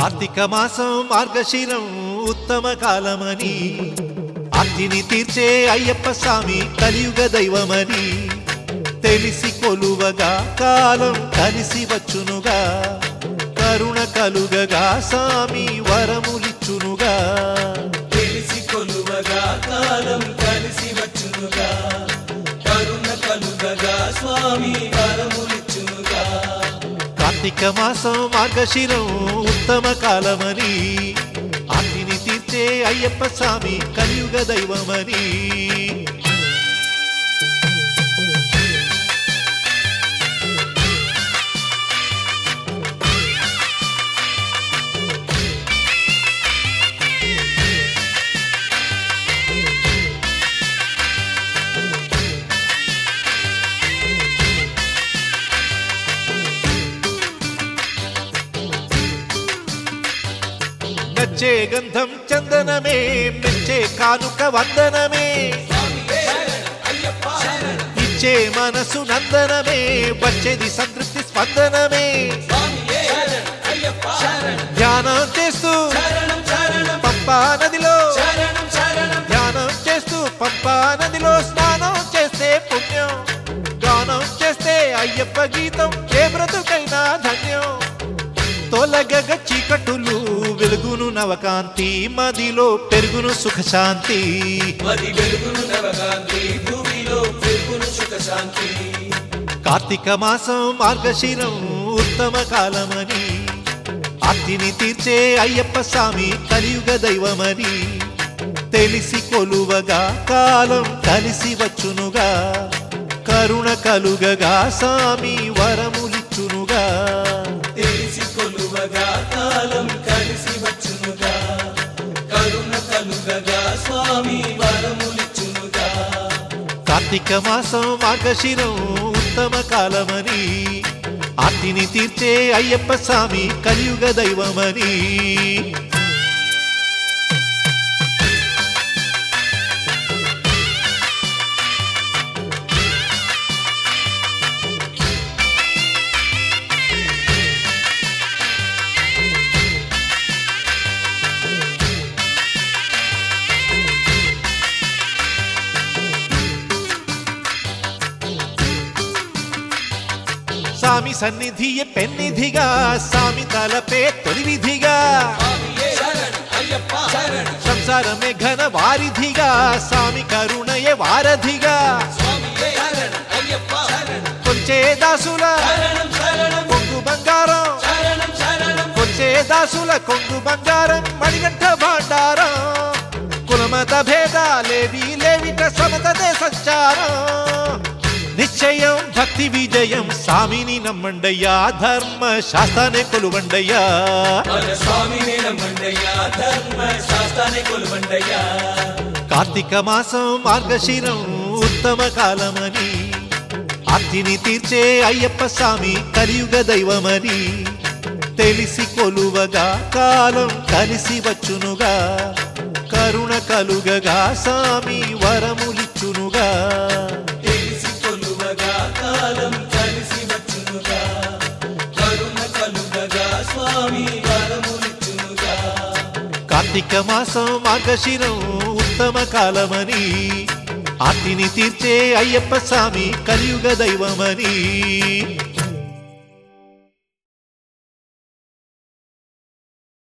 కార్తీక మాసం మార్గశిరం ఉత్తమ కాలమని. అగ్నిని తీర్చే అయ్యప్ప స్వామి కలియుగ దైవమని. తెలిసి కొలువగా కాలం కలిసి వచ్చునుగా. కరుణ కలుగగా స్వామి వరములిచ్చునుగా. తెలిసి కొలువగా కాలం కలిసి వచ్చునుగా. కరుణ కలుగగా స్వామి వర కార్తీక మాసం మార్గశిరం ఉత్తమ కాలమని. అగ్నిని తీర్చే అయ్యప్ప స్వామి కలియుగ దైవమని. నచ్చే గంధం చందనమే మెచ్చే కానుక వందనమే. ఇచ్చే మనసు నందనమే వచ్చేది సంతృప్తి స్పందనమే. ధ్యానం చేస్తూ పంపా నదిలో. ధ్యానం చేస్తూ పంపా నదిలో స్నానం చేస్తే పుణ్యం. గానం చేస్తే అయ్యప్ప గీతం ఏ బ్రతుకైనా ధన్యం. తొలగగ చీకటులు వెలుగును నవకాంతి మదిలో పెరుగును సుఖశాంతి. మది వెలుగును నవగాంతి భూమిలో పెరుగును సుఖ కార్తీక మాసం మార్గశిరం ఉత్తమ కాలమని. అతిని తీర్చే అయ్యప్ప స్వామి కలియుగ దైవమని. తెలిసి కొలువగా కాలం కలిసి వచ్చునుగా. కరుణ కలుగగా స్వామి వరములిచ్చునుగా. తెలిసి కొలువగా కాలం కలుగగా స్వామి వరములిచ్చునుగా. కార్తీక మాసం మార్గశిరం ఉత్తమ కాలమని ఆర్తిని తీర్చే అయ్యప్ప స్వామి కలియుగ దైవమని. స్వామి సన్నిధియే పెన్నిధిగా స్వామి తలపే తొలివిధిగా సంసారమే ఘన వారిధిగా స్వామి కరుణయే వారధిగా. కొంచే దాసుల కొంగు బంగారం. కొంచే దాసుల కొంగు బంగారం మణిగంట భాండారం. కులమత భేదాలేవి లేవిట సమతదే సంచారం. నిశ్చయం భక్తి విజయం స్వామిని నమ్మండయ్యా ధర్మ శాస్త్రాన్ని కొలువండయ్యా. స్వామిని నమ్మండయ్యా ధర్మ శాస్త్రాన్ని కొలువండయ్యా కార్తీక మాసం మార్గశిరం ఉత్తమ కాలమని అతిని తీర్చే అయ్యప్ప స్వామి కలియుగ దైవమని తెలిసి కొలువగా కాలం కలిసి వచ్చునుగా. కరుణ కలుగగా స్వామి వరము కార్తీక మాసం మార్గశిరం ఉత్తమ కాలమని. ఆర్తిని తీర్చే అయ్యప్ప స్వామి కలియుగ దైవమని.